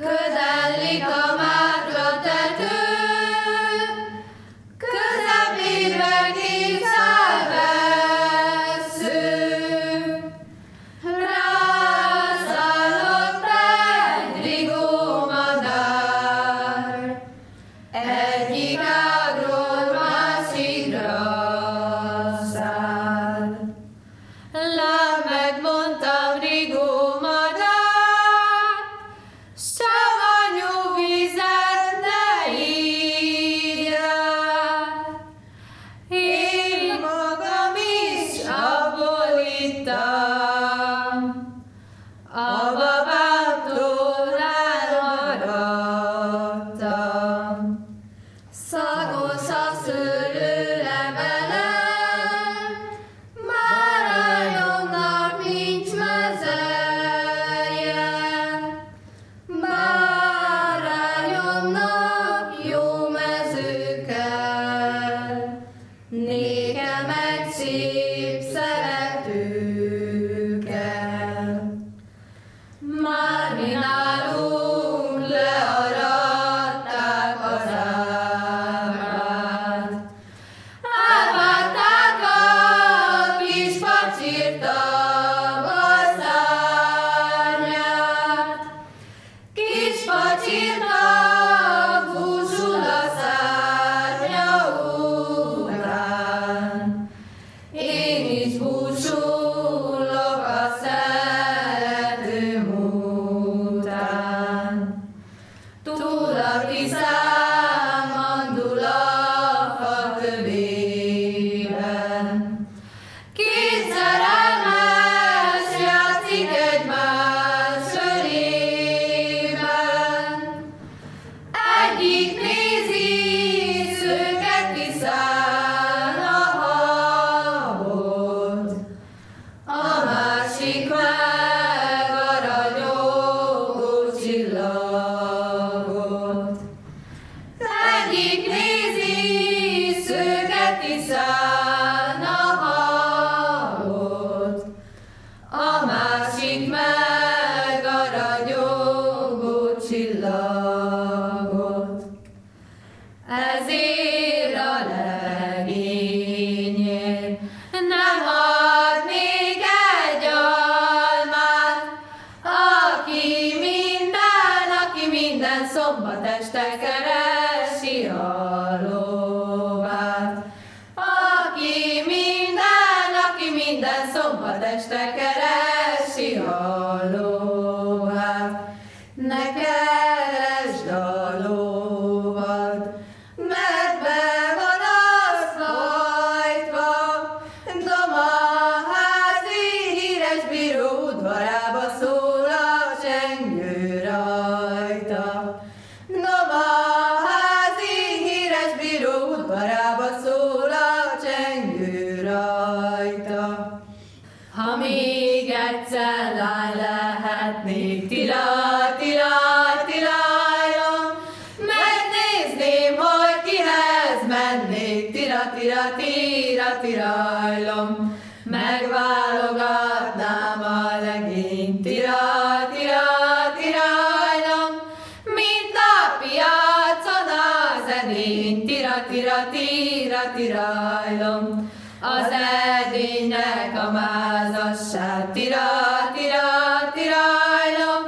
Közellik a mátra tető, közepébe két szálvesző. Rászállott egy rigó madár, egyik Nay. Este keresi a. Ne keresd a lovat, mert be van az hajtva, Domaházi híres bíró udvarába szól a csengő rajta. Domaházi híres bíró udvarába megválogatnám a legényt, tira, tira, tirajlom, mint a piacon a zenén, tira, tira, tira, tirajlom, az edénynek a mázasság, tira, tira, tirajlom,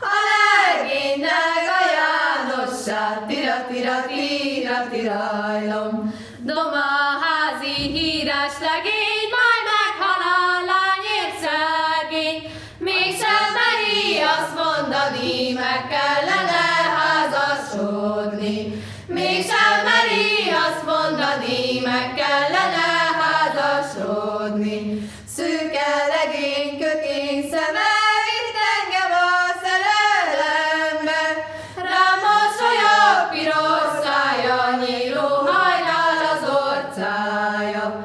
a legénynek a Jánosság, tira, tira, tira, tirajlom, Domaházi híres legény, házasodni. Mégsem meri azt mondani, meg kellene házasodni. Szűke legény kökény szeme, vitt engem a szerelembe. Rám mosolyog piros szája, nyíló hajnal az orcája.